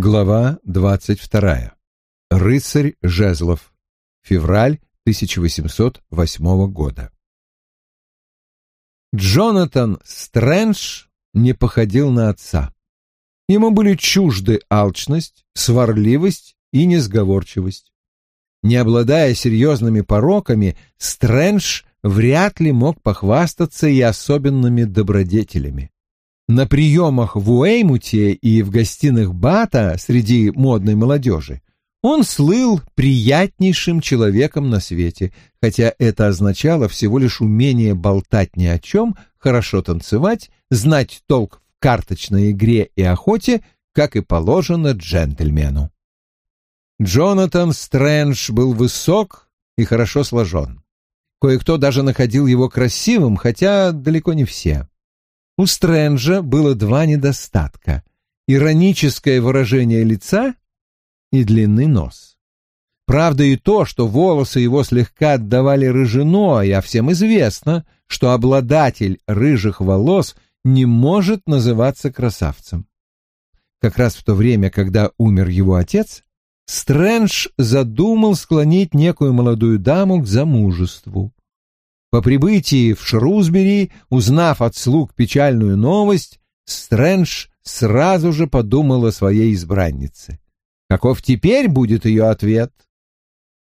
Глава двадцать вторая. Рыцарь Жезлов. Февраль 1808 года. Джонатан Стрэндж не походил на отца. Ему были чужды алчность, сварливость и несговорчивость. Не обладая серьезными пороками, Стрэндж вряд ли мог похвастаться и особенными добродетелями. На приемах в Уэймуте и в гостиных Бата среди модной молодежи он слыл приятнейшим человеком на свете, хотя это означало всего лишь умение болтать ни о чем, хорошо танцевать, знать толк в карточной игре и охоте, как и положено джентльмену. Джонатан Стрэндж был высок и хорошо сложен. Кое-кто даже находил его красивым, хотя далеко не все. У Стрэнджа было два недостатка — ироническое выражение лица и длинный нос. Правда и то, что волосы его слегка отдавали рыжиной, а всем известно, что обладатель рыжих волос не может называться красавцем. Как раз в то время, когда умер его отец, Стрэндж задумал склонить некую молодую даму к замужеству. По прибытии в Шрусбери, узнав от слуг печальную новость, Стрэндж сразу же подумал о своей избраннице. Каков теперь будет ее ответ?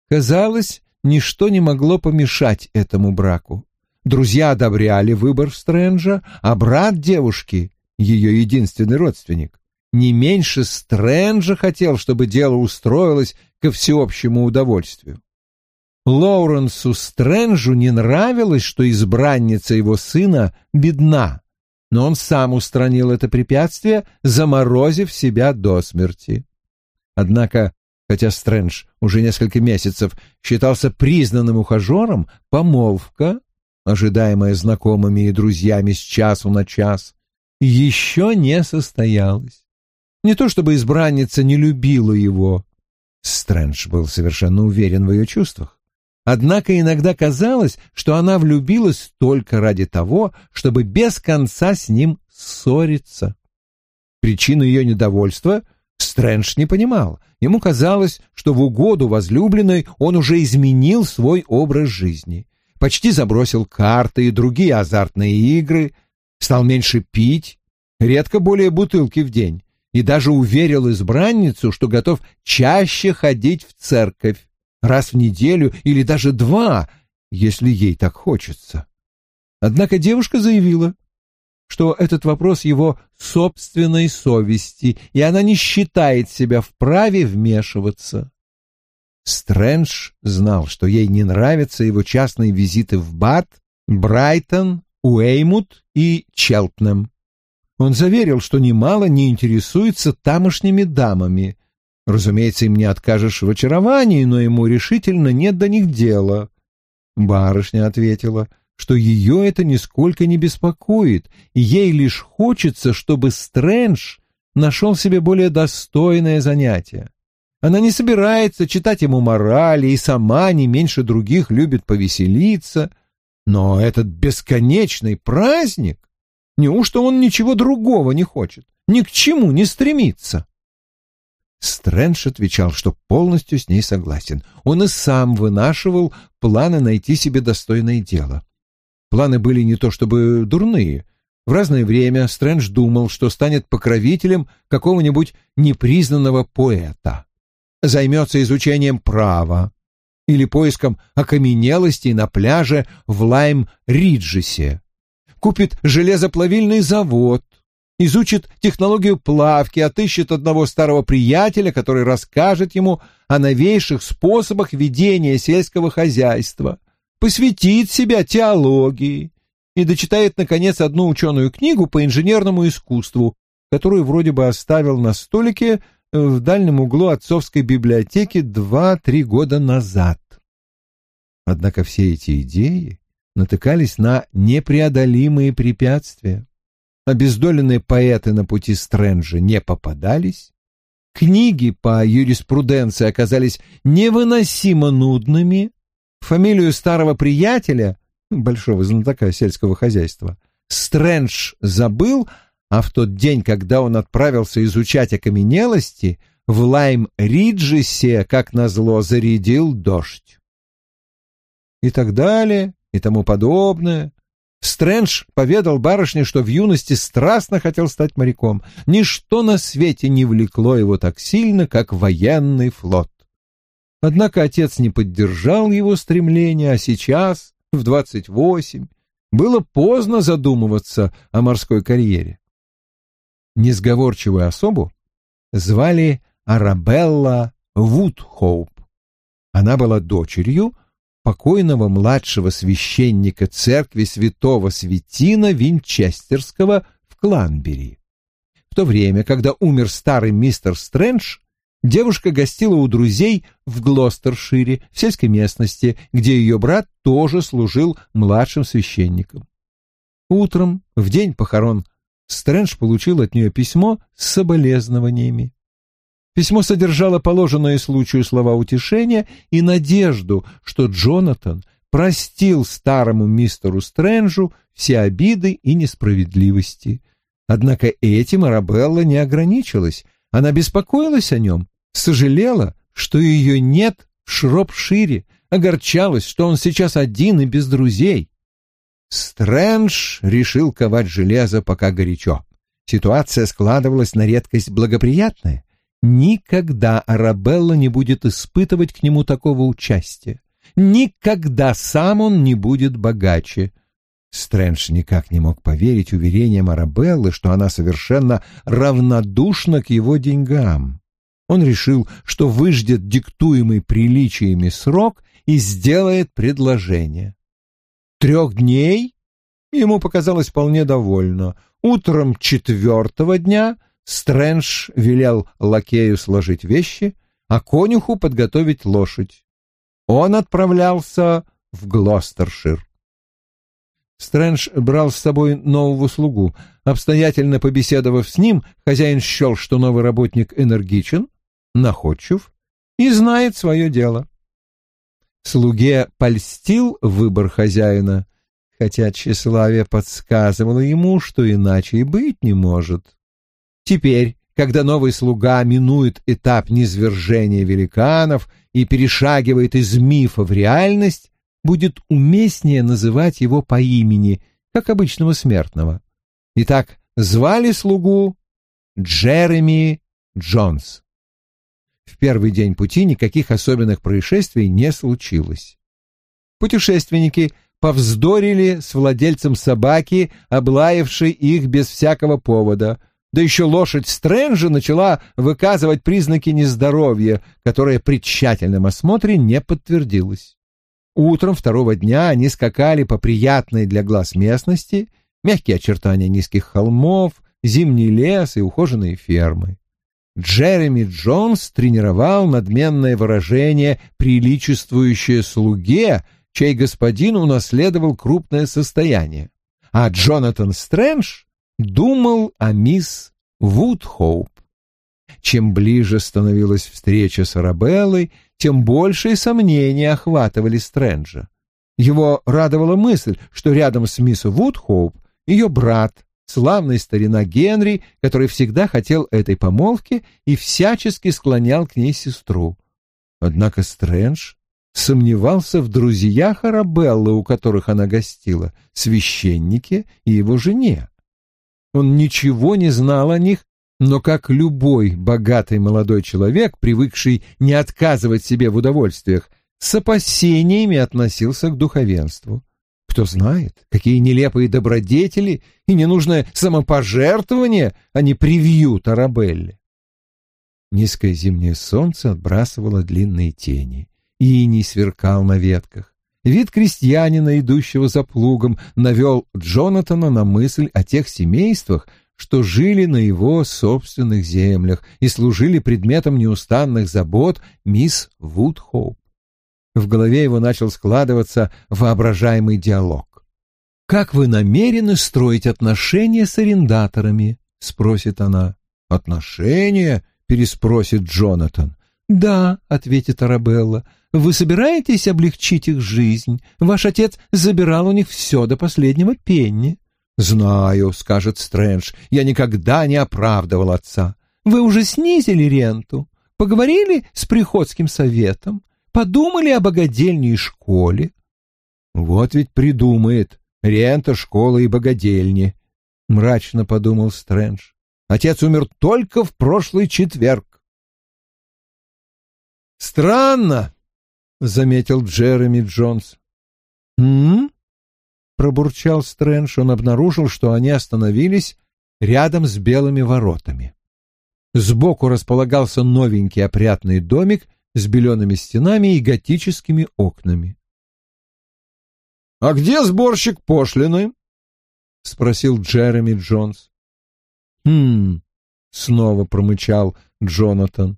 Казалось, ничто не могло помешать этому браку. Друзья одобряли выбор Стрэнджа, а брат девушки, ее единственный родственник, не меньше Стрэнджа хотел, чтобы дело устроилось ко всеобщему удовольствию. Лоуренсу Стрэнджу не нравилось, что избранница его сына бедна, но он сам устранил это препятствие, заморозив себя до смерти. Однако, хотя Стрэндж уже несколько месяцев считался признанным ухажером, помолвка, ожидаемая знакомыми и друзьями с часу на час, еще не состоялась. Не то чтобы избранница не любила его. Стрэндж был совершенно уверен в ее чувствах. Однако иногда казалось, что она влюбилась только ради того, чтобы без конца с ним ссориться. Причину ее недовольства Стрэндж не понимал. Ему казалось, что в угоду возлюбленной он уже изменил свой образ жизни. Почти забросил карты и другие азартные игры, стал меньше пить, редко более бутылки в день, и даже уверил избранницу, что готов чаще ходить в церковь, раз в неделю или даже два, если ей так хочется. Однако девушка заявила, что этот вопрос его собственной совести, и она не считает себя вправе вмешиваться. Стрэндж знал, что ей не нравятся его частные визиты в Бат, Брайтон, Уэймут и Челтнем. Он заверил, что немало не интересуется тамошними дамами. Разумеется, им не откажешь в очаровании, но ему решительно нет до них дела. Барышня ответила — что ее это нисколько не беспокоит, и ей лишь хочется, чтобы Стрэндж нашел себе более достойное занятие. Она не собирается читать ему морали и сама не меньше других любит повеселиться, но этот бесконечный праздник, неужто он ничего другого не хочет, ни к чему не стремится? Стрэндж отвечал, что полностью с ней согласен. Он и сам вынашивал планы найти себе достойное дело. Планы были не то чтобы дурные. В разное время Стрэндж думал, что станет покровителем какого-нибудь непризнанного поэта. Займется изучением права или поиском окаменелостей на пляже в Лайм-Риджесе. Купит железоплавильный завод, изучит технологию плавки, отыщет одного старого приятеля, который расскажет ему о новейших способах ведения сельского хозяйства — посвятит себя теологии и дочитает, наконец, одну ученую книгу по инженерному искусству, которую вроде бы оставил на столике в дальнем углу отцовской библиотеки два-три года назад. Однако все эти идеи натыкались на непреодолимые препятствия. Обездоленные поэты на пути Стрэнджа не попадались, книги по юриспруденции оказались невыносимо нудными, Фамилию старого приятеля, большого знатока сельского хозяйства, Стрэндж забыл, а в тот день, когда он отправился изучать окаменелости, в Лайм-Риджисе, как назло, зарядил дождь. И так далее, и тому подобное. Стрэндж поведал барышне, что в юности страстно хотел стать моряком. Ничто на свете не влекло его так сильно, как военный флот. Однако отец не поддержал его стремления, а сейчас, в двадцать восемь, было поздно задумываться о морской карьере. Несговорчивую особу звали Арабелла Вудхоуп. Она была дочерью покойного младшего священника церкви святого Светина Винчестерского в Кланбери. В то время, когда умер старый мистер Стрэндж, девушка гостила у друзей в Глостершире, в сельской местности, где ее брат тоже служил младшим священником. Утром, в день похорон, Стрэндж получил от нее письмо с соболезнованиями. Письмо содержало положенные случаю слова утешения и надежду, что Джонатан простил старому мистеру Стрэнджу все обиды и несправедливости. Однако этим Арабелла не ограничилась. Она беспокоилась о нем, сожалела, что ее нет в Шропшире, огорчалась, что он сейчас один и без друзей. Стрэндж решил ковать железо пока горячо. Ситуация складывалась на редкость благоприятная. Никогда Арабелла не будет испытывать к нему такого участия. Никогда сам он не будет богаче. Стрэндж никак не мог поверить уверениям Арабеллы, что она совершенно равнодушна к его деньгам. Он решил, что выждет диктуемый приличиями срок и сделает предложение. Трех дней ему показалось вполне довольно. Утром четвертого дня — Стрэндж велел лакею сложить вещи, а конюху подготовить лошадь. Он отправлялся в Глостершир. Стрэндж брал с собой нового слугу. Обстоятельно побеседовав с ним, хозяин счел, что новый работник энергичен, находчив и знает свое дело. Слуге польстил выбор хозяина, хотя тщеславие подсказывало ему, что иначе и быть не может. Теперь, когда новый слуга минует этап низвержения великанов и перешагивает из мифа в реальность, будет уместнее называть его по имени, как обычного смертного. Итак, звали слугу Джереми Джонс. В первый день пути никаких особенных происшествий не случилось. Путешественники повздорили с владельцем собаки, облаявшей их без всякого повода, да еще лошадь Стрэнджа начала выказывать признаки нездоровья, которое при тщательном осмотре не подтвердилось. Утром второго дня они скакали по приятной для глаз местности, мягкие очертания низких холмов, зимний лес и ухоженные фермы. Джереми Джонс тренировал надменное выражение, приличествующее слуге, чей господин унаследовал крупное состояние. А Джонатан Стрэндж думал о мисс Вудхоуп. Чем ближе становилась встреча с Арабеллой, тем большие сомнения охватывали Стрэнджа. Его радовала мысль, что рядом с мисс Вудхоуп ее брат, славный старина Генри, который всегда хотел этой помолвки и всячески склонял к ней сестру. Однако Стрэндж сомневался в друзьях Арабеллы, у которых она гостила, священнике и его жене. Он ничего не знал о них, но как любой богатый молодой человек, привыкший не отказывать себе в удовольствиях, с опасениями относился к духовенству. Кто знает, какие нелепые добродетели и ненужное самопожертвование они привьют Арабелле. Низкое зимнее солнце отбрасывало длинные тени, и иней сверкал на ветках. Вид крестьянина, идущего за плугом, навел Джонатана на мысль о тех семействах, что жили на его собственных землях и служили предметом неустанных забот мисс Вудхоуп. В голове его начал складываться воображаемый диалог. «Как вы намерены строить отношения с арендаторами?» — спросит она. «Отношения?» — переспросит Джонатан. «Да», — ответит Арабелла, — «вы собираетесь облегчить их жизнь? Ваш отец забирал у них все до последнего пенни. «Знаю», — скажет Стрэндж, — «я никогда не оправдывал отца». «Вы уже снизили ренту, поговорили с приходским советом, подумали о богадельне и школе». «Вот ведь придумает. Рента, школа и богадельни», — мрачно подумал Стрэндж. «Отец умер только в прошлый четверг». «Странно», — заметил Джереми Джонс. «М?», пробурчал Стрэндж. Он обнаружил, что они остановились рядом с белыми воротами. Сбоку располагался новенький опрятный домик с белеными стенами и готическими окнами. «А где сборщик пошлины?» — спросил Джереми Джонс. «Хм...» — снова промычал Джонатан.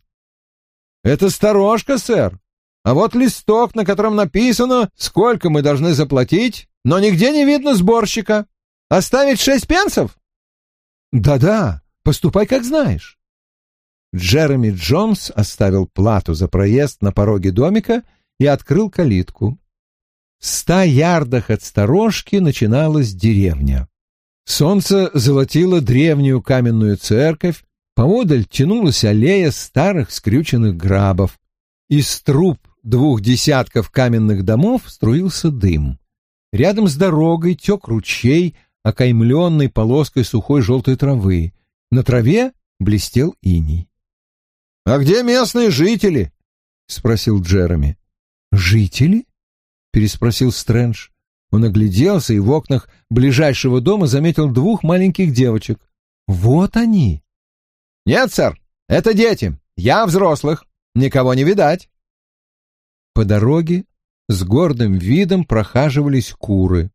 «Это сторожка, сэр. А вот листок, на котором написано, сколько мы должны заплатить, но нигде не видно сборщика. Оставить шесть пенсов? Да-да, поступай как знаешь. Джереми Джонс оставил плату за проезд на пороге домика и открыл калитку. В ста ярдах от сторожки начиналась деревня. Солнце золотило древнюю каменную церковь, поодаль тянулась аллея старых скрюченных грабов. Из труб двух десятков каменных домов струился дым. Рядом с дорогой тек ручей, окаймленный полоской сухой желтой травы. На траве блестел иней. — А где местные жители? — спросил Джереми. — Жители? — переспросил Стрэндж. Он огляделся и в окнах ближайшего дома заметил двух маленьких девочек. «Вот они!» «Нет, сэр, это дети. Я взрослых. Никого не видать». По дороге с гордым видом прохаживались куры.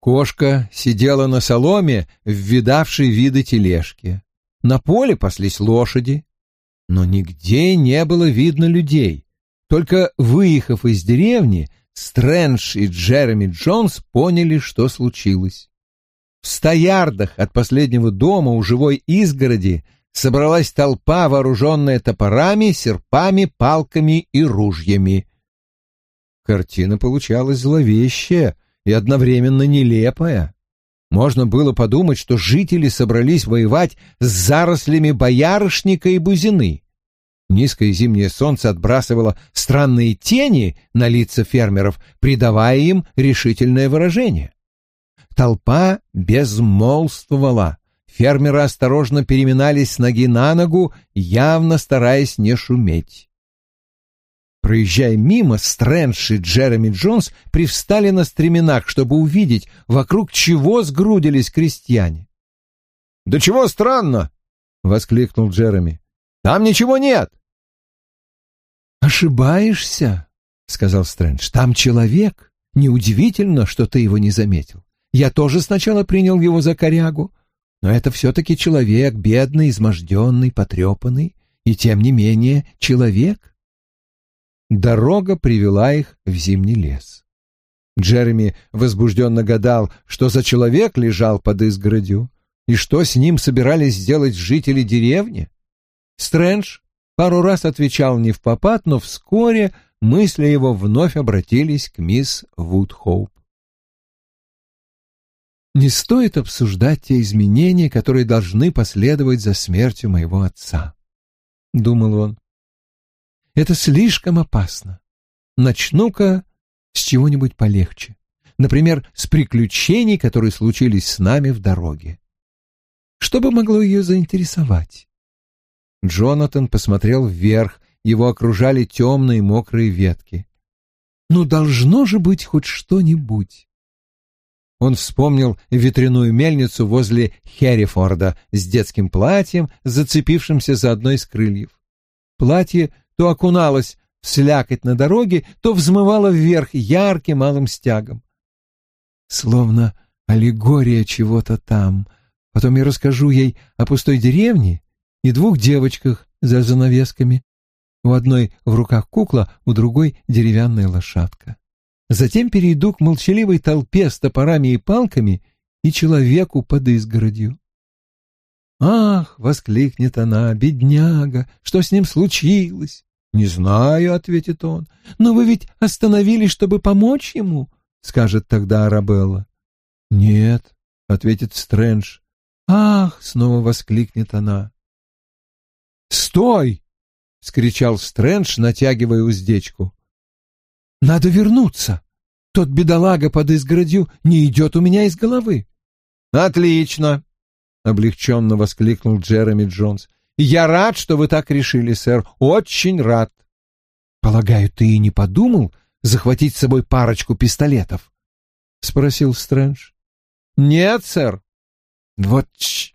Кошка сидела на соломе в видавшей виды тележке. На поле паслись лошади, но нигде не было видно людей. Только выехав из деревни, Стрэндж и Джереми Джонс поняли, что случилось. В ста ярдах от последнего дома у живой изгороди собралась толпа, вооруженная топорами, серпами, палками и ружьями. Картина получалась зловещая и одновременно нелепая. Можно было подумать, что жители собрались воевать с зарослями боярышника и бузины. Низкое зимнее солнце отбрасывало странные тени на лица фермеров, придавая им решительное выражение. Толпа безмолвствовала. Фермеры осторожно переминались с ноги на ногу, явно стараясь не шуметь. Проезжая мимо, Стрэндж и Джереми Джонс привстали на стременах, чтобы увидеть, вокруг чего сгрудились крестьяне. «Да чего странно!» — воскликнул Джереми. «Там ничего нет!» «Ошибаешься», — сказал Стрэндж. «Там человек. Неудивительно, что ты его не заметил. Я тоже сначала принял его за корягу, но это все-таки человек, бедный, изможденный, потрепанный, и тем не менее человек. Дорога привела их в зимний лес. Джереми возбужденно гадал, что за человек лежал под изгородью и что с ним собирались сделать жители деревни. Стрэндж пару раз отвечал не в попад, но вскоре мысли его вновь обратились к мисс Вудхоуп. «Не стоит обсуждать те изменения, которые должны последовать за смертью моего отца», — думал он. Это слишком опасно. Начну-ка с чего-нибудь полегче. Например, с приключений, которые случились с нами в дороге. Что бы могло ее заинтересовать? Джонатан посмотрел вверх, его окружали темные мокрые ветки. Ну, должно же быть хоть что-нибудь. Он вспомнил ветряную мельницу возле Херрифорда с детским платьем, зацепившимся за одно из крыльев. Платье то окуналась в слякоть на дороге, то взмывала вверх ярким малым стягом. Словно аллегория чего-то там. Потом я расскажу ей о пустой деревне и двух девочках за занавесками. У одной в руках кукла, у другой деревянная лошадка. Затем перейду к молчаливой толпе с топорами и палками и человеку под изгородью. «Ах!» — воскликнет она, — «бедняга! Что с ним случилось? «Не знаю», — ответит он. «Но вы ведь остановились, чтобы помочь ему?» — скажет тогда Арабелла. «Нет», — ответит Стрэндж. «Ах!» — снова воскликнет она. «Стой!» — скричал Стрэндж, натягивая уздечку. «Надо вернуться. Тот бедолага под изгородью не идет у меня из головы». «Отлично!» — облегченно воскликнул Джереми Джонс. «Я рад, что вы так решили, сэр. Очень рад». «Полагаю, ты и не подумал захватить с собой парочку пистолетов?» — спросил Стрэндж. «Нет, сэр». «Вот ч...»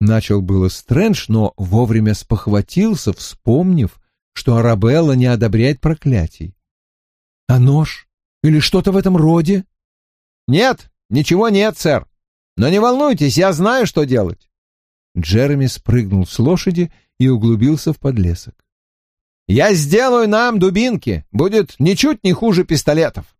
Начал было Стрэндж, но вовремя спохватился, вспомнив, что Арабелла не одобряет проклятий. «А нож? Или что-то в этом роде?» «Нет, ничего нет, сэр. Но не волнуйтесь, я знаю, что делать». Джереми спрыгнул с лошади и углубился в подлесок. «Я сделаю нам дубинки. Будет ничуть не хуже пистолетов».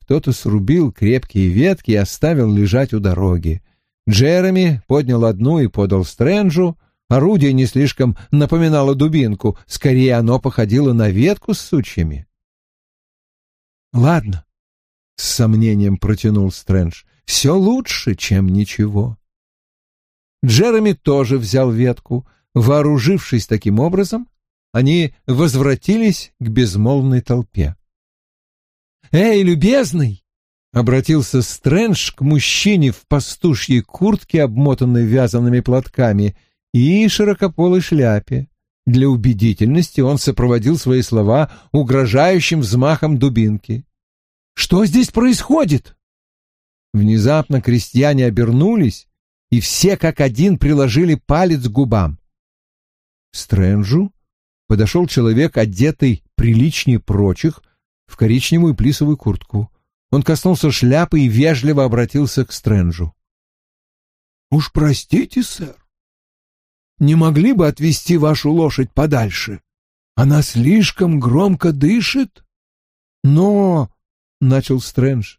Кто-то срубил крепкие ветки и оставил лежать у дороги. Джереми поднял одну и подал Стрэнджу. Орудие не слишком напоминало дубинку, скорее оно походило на ветку с сучьями. «Ладно», — с сомнением протянул Стрэндж, — «все лучше, чем ничего». Джереми тоже взял ветку. Вооружившись таким образом, они возвратились к безмолвной толпе. «Эй, любезный!» — обратился Стрэндж к мужчине в пастушьей куртке, обмотанной вязаными платками, и широкополой шляпе. Для убедительности он сопроводил свои слова угрожающим взмахом дубинки. «Что здесь происходит?» Внезапно крестьяне обернулись, и все как один приложили палец к губам. Стрэнджу подошел человек, одетый приличнее прочих, в коричневую плисовую куртку. Он коснулся шляпы и вежливо обратился к Стрэнджу. «Уж простите, сэр, не могли бы отвезти вашу лошадь подальше? Она слишком громко дышит?» «Но...» — начал Стрэндж.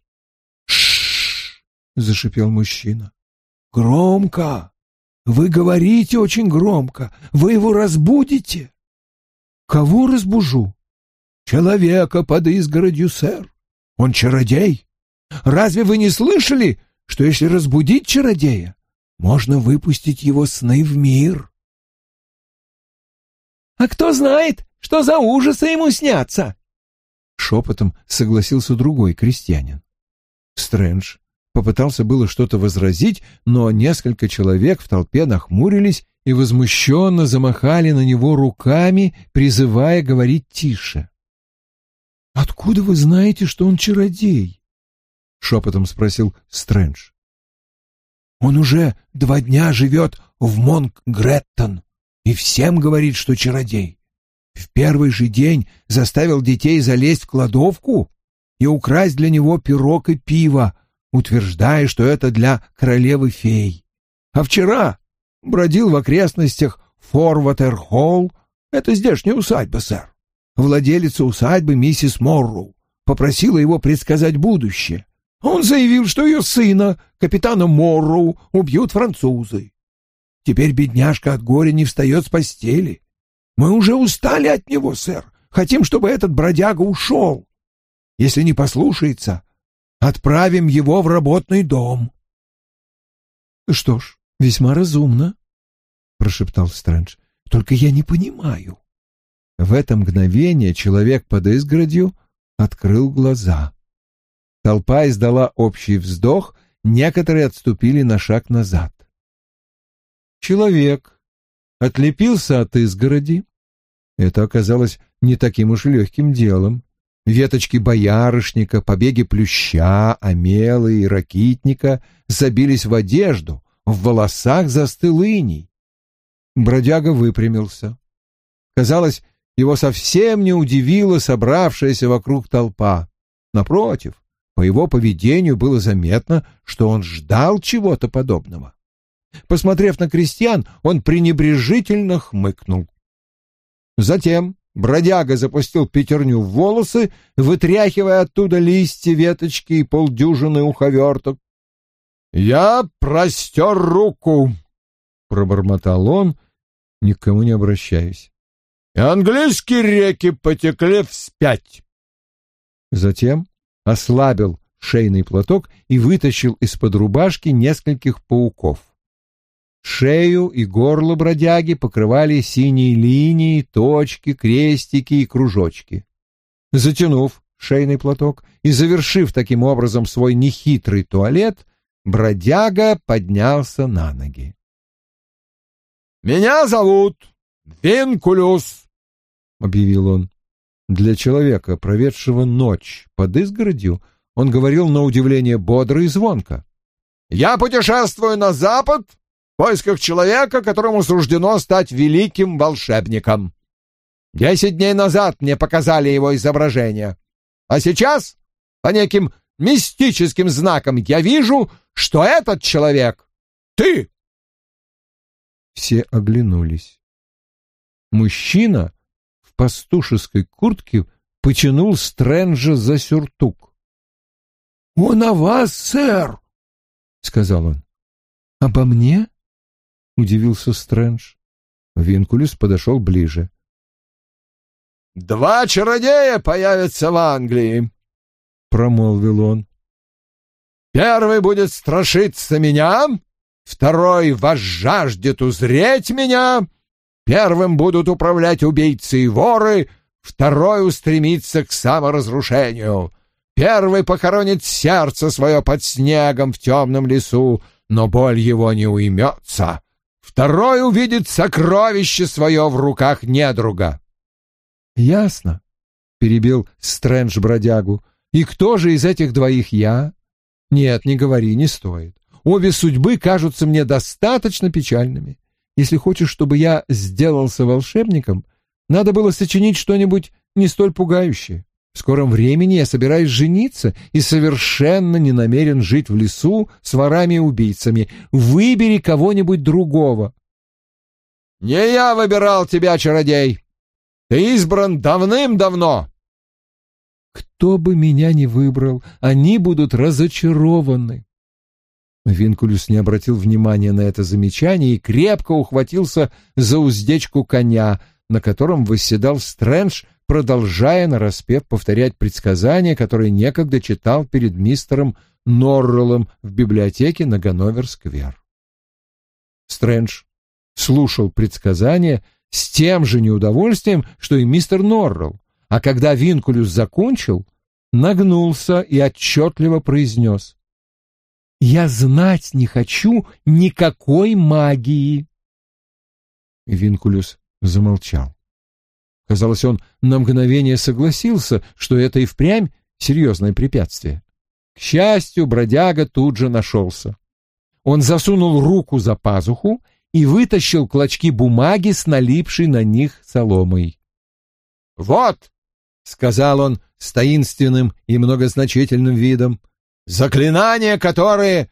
«Ш-ш-ш!» зашипел мужчина. «Громко! Вы говорите очень громко. Вы его разбудите?» «Кого разбужу?» человека под изгородью, сэр. Он чародей. Разве вы не слышали, что если разбудить чародея, можно выпустить его сны в мир? А кто знает, что за ужасы ему снятся? Шепотом согласился другой крестьянин. Стрэндж попытался было что-то возразить, но несколько человек в толпе нахмурились и возмущенно замахали на него руками, призывая говорить тише. «Откуда вы знаете, что он чародей?» — шепотом спросил Стрэндж. «Он уже два дня живет в Монк-Греттон и всем говорит, что чародей. В первый же день заставил детей залезть в кладовку и украсть для него пирог и пиво, утверждая, что это для королевы-фей. А вчера бродил в окрестностях Форватер-Холл, это здешняя усадьба, сэр, владелица усадьбы миссис Морроу, попросила его предсказать будущее. Он заявил, что ее сына, капитана Морроу, убьют французы. Теперь бедняжка от горя не встает с постели. Мы уже устали от него, сэр. Хотим, чтобы этот бродяга ушел. Если не послушается, отправим его в работный дом. — Что ж, весьма разумно, — прошептал Стрэндж. — Только я не понимаю, в это мгновение человек под изгородью открыл глаза. Толпа издала общий вздох, некоторые отступили на шаг назад. Человек отлепился от изгороди. Это оказалось не таким уж легким делом. Веточки боярышника, побеги плюща, омелы и ракитника забились в одежду, в волосах застыл иней. Бродяга выпрямился. Казалось, его совсем не удивила собравшаяся вокруг толпа. Напротив, по его поведению было заметно, что он ждал чего-то подобного. Посмотрев на крестьян, он пренебрежительно хмыкнул. Затем бродяга запустил пятерню в волосы, вытряхивая оттуда листья, веточки и полдюжины уховерток. «Я простер руку», — пробормотал он, никому не обращаясь и английские реки потекли вспять. Затем ослабил шейный платок и вытащил из-под рубашки нескольких пауков. Шею и горло бродяги покрывали синие линии, точки, крестики и кружочки. Затянув шейный платок и завершив таким образом свой нехитрый туалет, бродяга поднялся на ноги. «Меня зовут Винкулюс», — объявил он. Для человека, проведшего ночь под изгородью, он говорил на удивление бодро и звонко. «Я путешествую на запад поисках человека, которому суждено стать великим волшебником. Десять дней назад мне показали его изображение, а сейчас, по неким мистическим знакам, я вижу, что этот человек — ты!» Все оглянулись. Мужчина в пастушеской куртке потянул Стрэнджа за сюртук. «Он о вас, сэр!» — сказал он. «Обо мне?» — удивился Стрэндж. Винкулюс подошел ближе. «Два чародея появятся в Англии», — промолвил он. «Первый будет страшиться меня, второй возжаждет узреть меня, первым будут управлять убийцы и воры, второй устремится к саморазрушению». Первый похоронит сердце свое под снегом в темном лесу, но боль его не уймется. Второй увидит сокровище свое в руках недруга. — Ясно, — перебил Стрэндж бродягу. — И кто же из этих двоих я? Нет, не говори, не стоит. Обе судьбы кажутся мне достаточно печальными. Если хочешь, чтобы я сделался волшебником, надо было сочинить что-нибудь не столь пугающее. В скором времени я собираюсь жениться и совершенно не намерен жить в лесу с ворами и убийцами. Выбери кого-нибудь другого. Не я выбирал тебя, чародей. Ты избран давным-давно. Кто бы меня ни выбрал, они будут разочарованы. Винкулюс не обратил внимания на это замечание и крепко ухватился за уздечку коня, на котором восседал Стрэндж продолжая нараспев повторять предсказания, которые некогда читал перед мистером Норреллом в библиотеке на Ганновер-сквер. Стрэндж слушал предсказания с тем же неудовольствием, что и мистер Норрелл, а когда Винкулюс закончил, нагнулся и отчетливо произнес «Я знать не хочу никакой магии». Винкулюс замолчал. Казалось, он на мгновение согласился, что это и впрямь серьезное препятствие. К счастью, бродяга тут же нашелся. Он засунул руку за пазуху и вытащил клочки бумаги с налипшей на них соломой. «Вот!» — сказал он с таинственным и многозначительным видом. «Заклинания, которые...»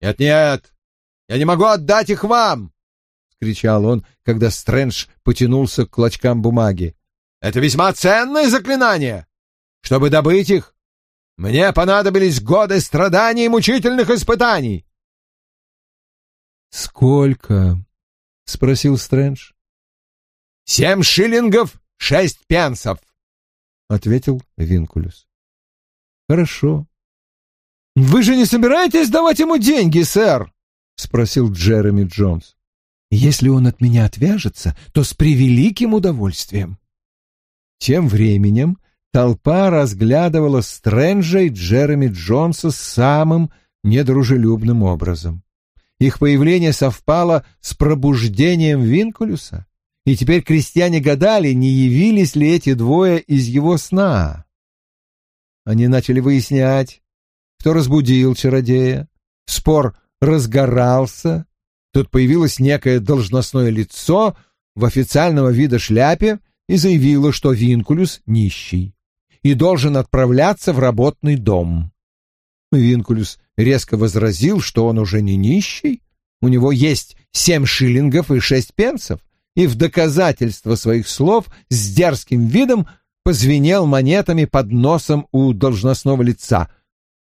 «Нет-нет, я не могу отдать их вам кричал он, когда Стрэндж потянулся к клочкам бумаги. «Это весьма ценное заклинание! Чтобы добыть их, мне понадобились годы страданий и мучительных испытаний!» «Сколько?» — спросил Стрэндж. «Семь шиллингов, шесть пенсов!» — ответил Винкулюс. «Хорошо. Вы же не собираетесь давать ему деньги, сэр?» — спросил Джереми Джонс. Если он от меня отвяжется, то с превеликим удовольствием. Тем временем толпа разглядывала Стрэнджа и Джереми Джонса самым недружелюбным образом. Их появление совпало с пробуждением Винкулюса, и теперь крестьяне гадали, не явились ли эти двое из его сна. Они начали выяснять, кто разбудил чародея. Спор разгорался, Тут появилось некое должностное лицо в официального вида шляпе и заявило, что Винкулюс нищий и должен отправляться в работный дом. Винкулюс резко возразил, что он уже не нищий, у него есть семь шиллингов и шесть пенсов, и в доказательство своих слов с дерзким видом позвенел монетами под носом у должностного лица.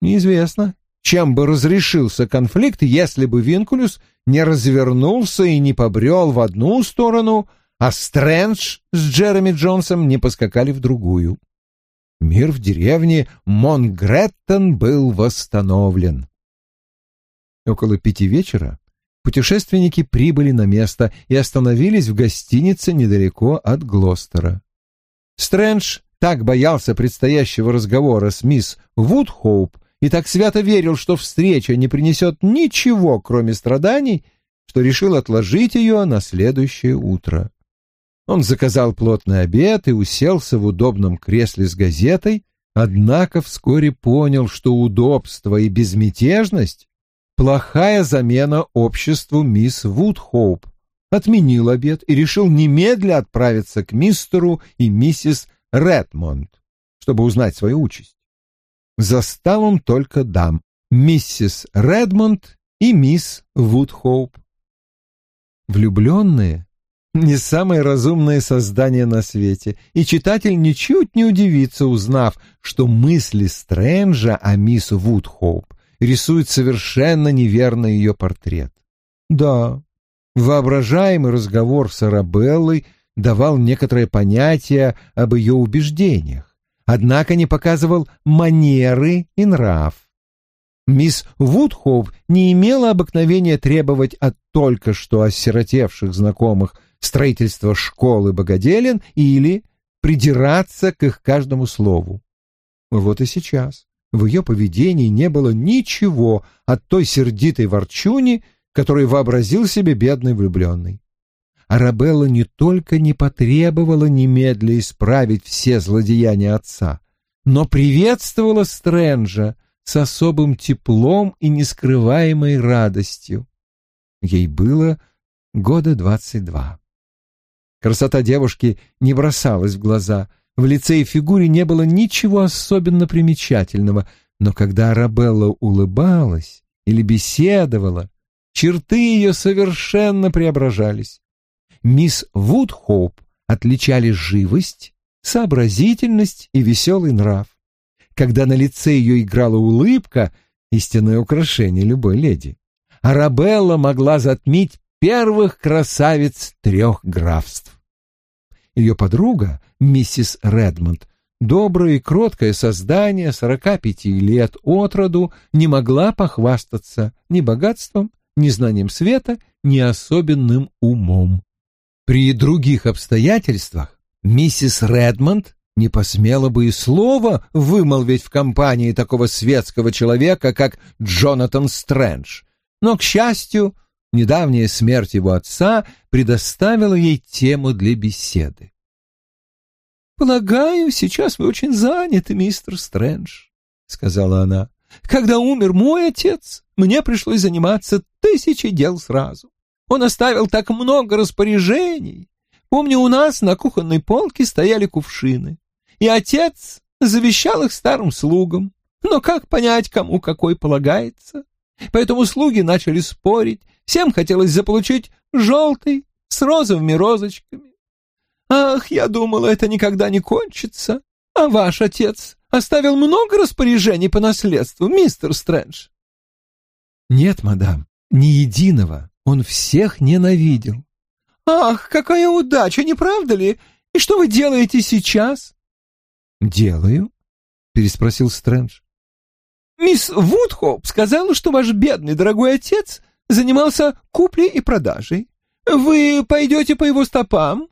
Неизвестно, чем бы разрешился конфликт, если бы Винкулюс не развернулся и не побрел в одну сторону, а Стрэндж с Джереми Джонсом не поскакали в другую. Мир в деревне Монгреттон был восстановлен. Около пяти вечера путешественники прибыли на место и остановились в гостинице недалеко от Глостера. Стрэндж так боялся предстоящего разговора с мисс Вудхоуп и так свято верил, что встреча не принесет ничего, кроме страданий, что решил отложить ее на следующее утро. Он заказал плотный обед и уселся в удобном кресле с газетой, однако вскоре понял, что удобство и безмятежность — плохая замена обществу мисс Вудхоуп. Отменил обед и решил немедля отправиться к мистеру и миссис Редмонд, чтобы узнать свою участь. Застал он только дам, миссис Редмонд и мисс Вудхоуп. Влюбленные не самое разумное создание на свете, и читатель ничуть не удивится, узнав, что мысли Стрэнджа о мисс Вудхоуп рисуют совершенно неверно ее портрет. Да, воображаемый разговор с Арабеллой давал некоторое понятие об ее убеждениях, однако не показывал манеры и нрав. Мисс Вудхоуп не имела обыкновения требовать от только что осиротевших знакомых строительства школы богоделен или придираться к их каждому слову. Вот и сейчас в ее поведении не было ничего от той сердитой ворчуни, которой вообразил себе бедный влюбленный. Арабелла не только не потребовала немедля исправить все злодеяния отца, но приветствовала Стрэнджа с особым теплом и нескрываемой радостью. Ей было года двадцать два. Красота девушки не бросалась в глаза, в лице и фигуре не было ничего особенно примечательного, но когда Арабелла улыбалась или беседовала, черты ее совершенно преображались. Мисс Вудхоуп отличали живость, сообразительность и веселый нрав. Когда на лице ее играла улыбка, истинное украшение любой леди, Арабелла могла затмить первых красавиц трех графств. Ее подруга, миссис Редмонд, доброе и кроткое создание сорока пяти лет от роду, не могла похвастаться ни богатством, ни знанием света, ни особенным умом. При других обстоятельствах миссис Редмонд не посмела бы и слова вымолвить в компании такого светского человека, как Джонатан Стрэндж. Но, к счастью, недавняя смерть его отца предоставила ей тему для беседы. «Полагаю, сейчас вы очень заняты, мистер Стрэндж», — сказала она. «Когда умер мой отец, мне пришлось заниматься тысячей дел сразу. Он оставил так много распоряжений. Помню, у нас на кухонной полке стояли кувшины, и отец завещал их старым слугам. Но как понять, кому какой полагается? Поэтому слуги начали спорить, всем хотелось заполучить желтый с розовыми розочками. Ах, я думала, это никогда не кончится. А ваш отец оставил много распоряжений по наследству, мистер Стрэндж? Нет, мадам, ни единого. Он всех ненавидел. Ах, какая удача, не правда ли? И что вы делаете сейчас? Делаю? переспросил Стрэндж. Мисс Вудхоп сказала, что ваш бедный дорогой отец занимался куплей и продажей. Вы пойдете по его стопам?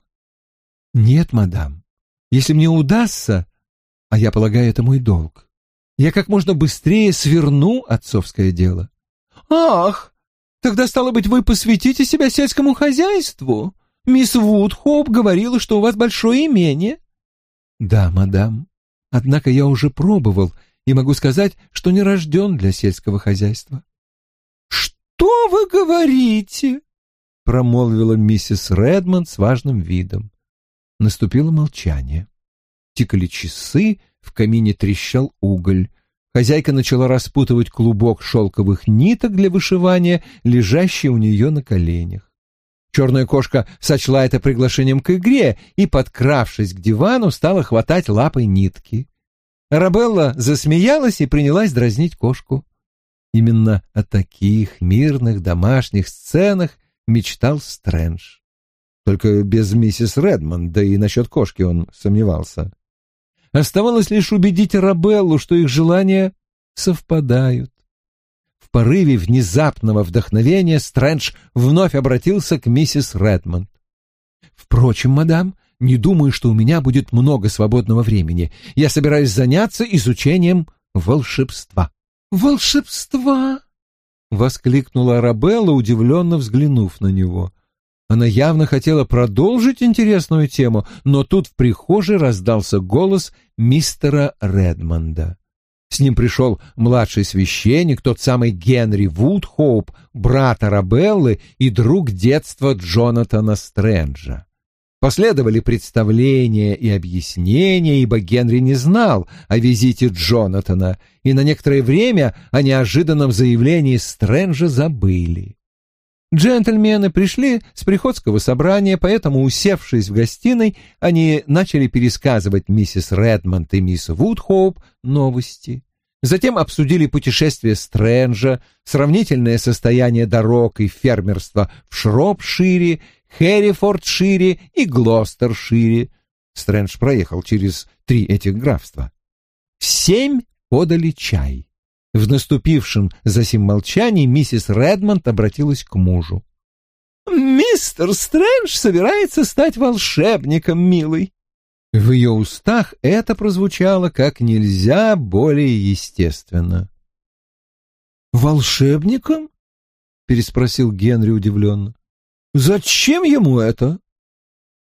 Нет, мадам. Если мне удастся, а я полагаю, это мой долг, я как можно быстрее сверну отцовское дело. Ах, тогда, стало быть, вы посвятите себя сельскому хозяйству? Мисс Вудхоп говорила, что у вас большое имение. Да, мадам. Однако я уже пробовал и могу сказать, что не рожден для сельского хозяйства. «Что вы говорите?» — промолвила миссис Редмонд с важным видом. Наступило молчание. Тикали часы, в камине трещал уголь. Хозяйка начала распутывать клубок шелковых ниток для вышивания, лежащий у нее на коленях. Черная кошка сочла это приглашением к игре и, подкравшись к дивану, стала хватать лапой нитки. Арабелла засмеялась и принялась дразнить кошку. Именно о таких мирных домашних сценах мечтал Стрэндж. Только без миссис Редмонд, да и насчет кошки он сомневался. Оставалось лишь убедить Рабеллу, что их желания совпадают. В порыве внезапного вдохновения Стрэндж вновь обратился к миссис Редмонд. «Впрочем, мадам, не думаю, что у меня будет много свободного времени. Я собираюсь заняться изучением волшебства». «Волшебства!» — воскликнула Арабелла, удивленно взглянув на него. Она явно хотела продолжить интересную тему, но тут в прихожей раздался голос мистера Редмонда. С ним пришел младший священник, тот самый Генри Вудхоуп, брат Арабеллы и друг детства Джонатана Стрэнджа. Последовали представления и объяснения, ибо Генри не знал о визите Джонатана, и на некоторое время о неожиданном заявлении Стрэнджа забыли. Джентльмены пришли с приходского собрания, поэтому, усевшись в гостиной, они начали пересказывать миссис Редмонд и мисс Вудхоуп новости. Затем обсудили путешествие Стрэнджа, сравнительное состояние дорог и фермерства в Шропшире, Хэррифордшире и Глостершире. Стрэндж проехал через три этих графства. В семь подали чай. В наступившем за сим молчании миссис Редмонд обратилась к мужу. «Мистер Стрэндж собирается стать волшебником, милый». В ее устах это прозвучало как нельзя более естественно. «Волшебником?» — переспросил Генри удивленно. «Зачем ему это?»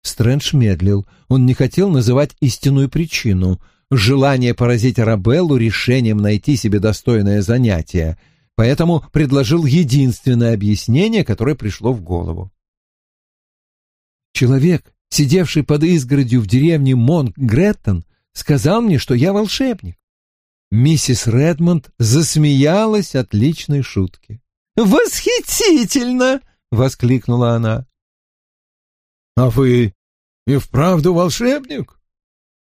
Стрэндж медлил. Он не хотел называть истинную причину — желание поразить Арабеллу решением найти себе достойное занятие, поэтому предложил единственное объяснение, которое пришло в голову. Человек, сидевший под изгородью в деревне Монт-Греттон, сказал мне, что я волшебник. Миссис Редмонд засмеялась от личной шутки. «Восхитительно!» — воскликнула она. «А вы и вправду волшебник?»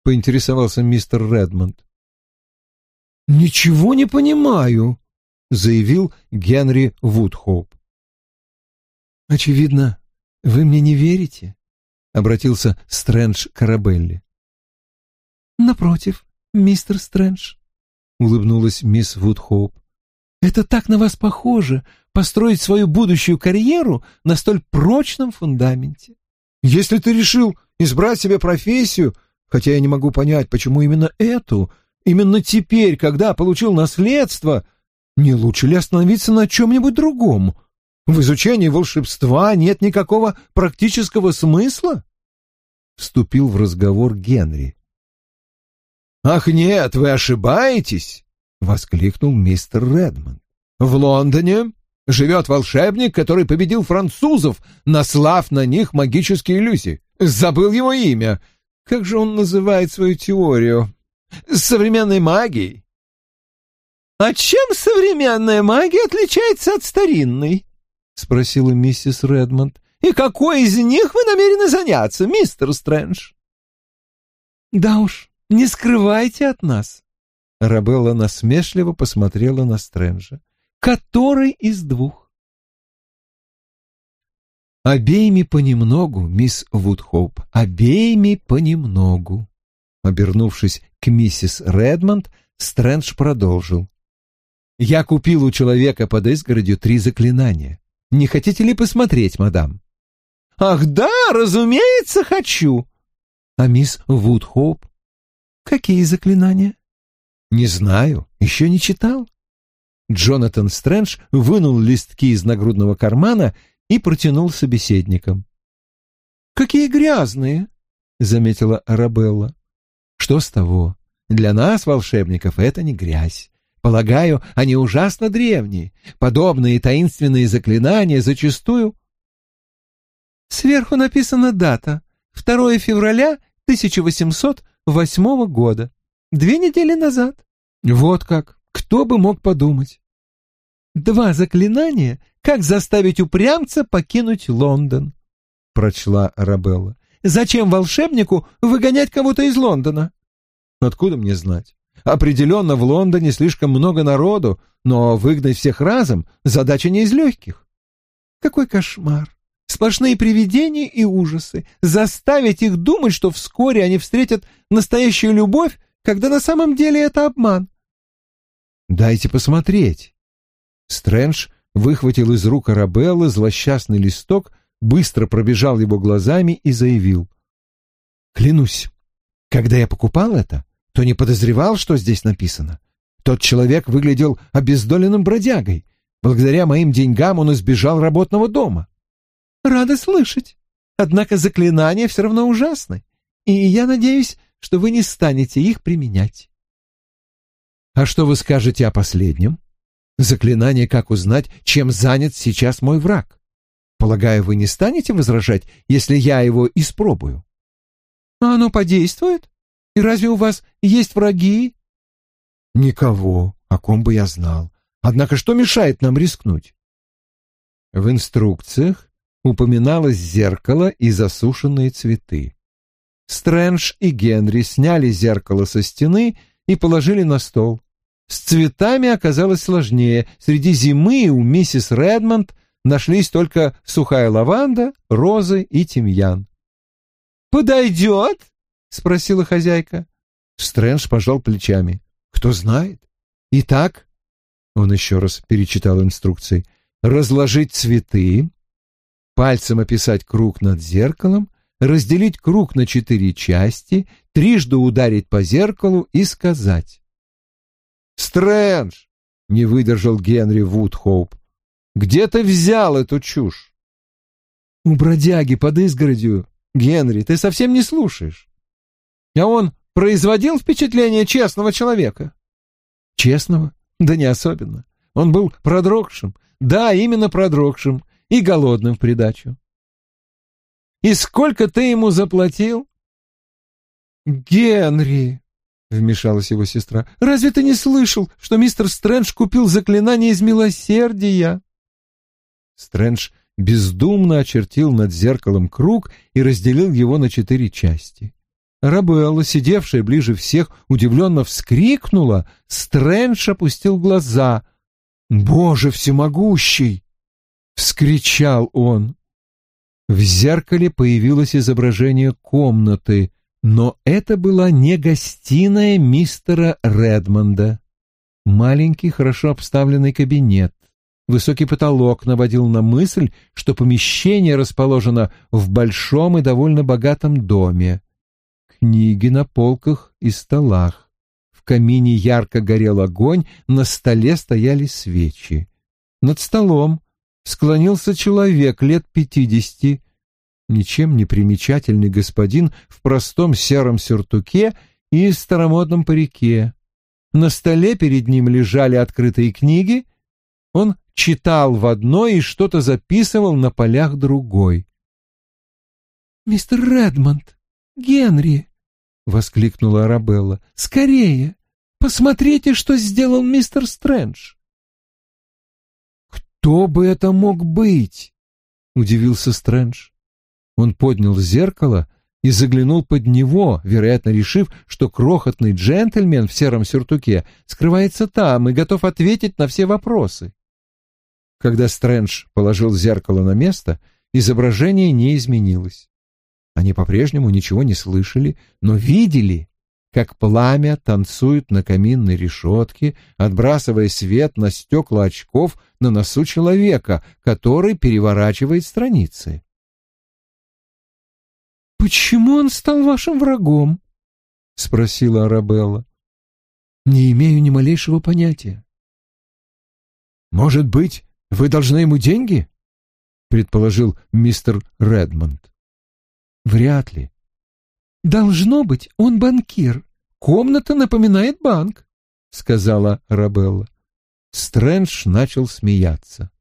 Поинтересовался мистер Редмонд. «Ничего не понимаю», — заявил Генри Вудхоуп. «Очевидно, вы мне не верите?» — обратился Стрэндж к Арабелле. «Напротив, мистер Стрэндж», — улыбнулась мисс Вудхоуп. «Это так на вас похоже — построить свою будущую карьеру на столь прочном фундаменте. Если ты решил избрать себе профессию, хотя я не могу понять, почему именно эту, именно теперь, когда получил наследство, не лучше ли остановиться на чем-нибудь другом? В изучении волшебства нет никакого практического смысла? Вступил в разговор Генри. «Ах нет, вы ошибаетесь!» — воскликнул мистер Редмонд. «В Лондоне живет волшебник, который победил французов, наслав на них магические иллюзии. Забыл его имя. Как же он называет свою теорию? Современной магией? «А чем современная магия отличается от старинной?» — спросила миссис Редмонд. «И какой из них вы намерены заняться, мистер Стрэндж?» «Да уж, не скрывайте от нас». Рабелла насмешливо посмотрела на Стрэнджа. «Который из двух?» Обеими понемногу, мисс Вудхоуп, обеими понемногу. Обернувшись к миссис Редмонд, Стрэндж продолжил. «Я купил у человека под изгородью три заклинания. Не хотите ли посмотреть, мадам?» «Ах да, разумеется, хочу!» «А мисс Вудхоуп?» «Какие заклинания?» «Не знаю, еще не читал». Джонатан Стрэндж вынул листки из нагрудного кармана и протянул собеседникам. «Какие грязные!» — заметила Арабелла. «Что с того? Для нас, волшебников, это не грязь. Полагаю, они ужасно древние. Подобные таинственные заклинания зачастую...» Сверху написана дата — 2 февраля 1808 года. Две недели назад. Вот как. Кто бы мог подумать. Два заклинания, как заставить упрямца покинуть Лондон, прочла Арабелла. Зачем волшебнику выгонять кого-то из Лондона? Откуда мне знать? Определенно в Лондоне слишком много народу, но выгнать всех разом — задача не из легких. Какой кошмар! Сплошные привидения и ужасы. Заставить их думать, что вскоре они встретят настоящую любовь когда на самом деле это обман. Дайте посмотреть. Стрэндж выхватил из рук Арабеллы злосчастный листок, быстро пробежал его глазами и заявил. «Клянусь, когда я покупал это, то не подозревал, что здесь написано. Тот человек выглядел обездоленным бродягой. Благодаря моим деньгам он избежал работного дома». «Рада слышать. Однако заклинания все равно ужасны, и я надеюсь, что вы не станете их применять». «А что вы скажете о последнем?» Заклинание «Как узнать, чем занят сейчас мой враг»? Полагаю, вы не станете возражать, если я его испробую? А оно подействует? И разве у вас есть враги? Никого, о ком бы я знал. Однако что мешает нам рискнуть? В инструкциях упоминалось зеркало и засушенные цветы. Стрэндж и Генри сняли зеркало со стены и положили на стол. С цветами оказалось сложнее. Среди зимы у миссис Редмонд нашлись только сухая лаванда, розы и тимьян. «Подойдет?» — спросила хозяйка. Стрэндж пожал плечами. «Кто знает? Итак...» Он еще раз перечитал инструкции. «Разложить цветы, пальцем описать круг над зеркалом, разделить круг на четыре части, трижды ударить по зеркалу и сказать Стрэндж!» — не выдержал Генри Вудхоуп. «Где ты взял эту чушь?» «У бродяги под изгородью. Генри, ты совсем не слушаешь. А он производил впечатление честного человека?» «Честного? Да не особенно. Он был продрогшим. Да, именно продрогшим. И голодным в придачу». «И сколько ты ему заплатил?» «Генри!» — вмешалась его сестра. «Разве ты не слышал, что мистер Стрэндж купил заклинание из милосердия?» Стрэндж бездумно очертил над зеркалом круг и разделил его на четыре части. Рабелла, сидевшая ближе всех, удивленно вскрикнула. Стрэндж опустил глаза. «Боже всемогущий!» — вскричал он. В зеркале появилось изображение комнаты — но это была не гостиная мистера Редмонда. Маленький, хорошо обставленный кабинет. Высокий потолок наводил на мысль, что помещение расположено в большом и довольно богатом доме. Книги на полках и столах. В камине ярко горел огонь, на столе стояли свечи. Над столом склонился человек лет пятидесяти, ничем не примечательный господин в простом сером сюртуке и старомодном парике. На столе перед ним лежали открытые книги. Он читал в одной и что-то записывал на полях другой. «Мистер Редмонд! Генри!» — воскликнула Арабелла. «Скорее! Посмотрите, что сделал мистер Стрэндж!» «Кто бы это мог быть?» — удивился Стрэндж. Он поднял зеркало и заглянул под него, вероятно, решив, что крохотный джентльмен в сером сюртуке скрывается там и готов ответить на все вопросы. Когда Стрэндж положил зеркало на место, изображение не изменилось. Они по-прежнему ничего не слышали, но видели, как пламя танцует на каминной решетке, отбрасывая свет на стекла очков на носу человека, который переворачивает страницы. «Почему он стал вашим врагом?» — спросила Арабелла. «Не имею ни малейшего понятия». «Может быть, вы должны ему деньги?» — предположил мистер Редмонд. «Вряд ли». «Должно быть, он банкир. Комната напоминает банк», — сказала Арабелла. Стрэндж начал смеяться.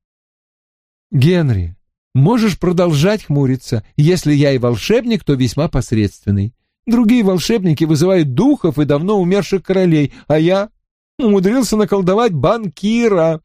«Генри, Можешь продолжать хмуриться. Если я и волшебник, то весьма посредственный. Другие волшебники вызывают духов и давно умерших королей, а я умудрился наколдовать банкира.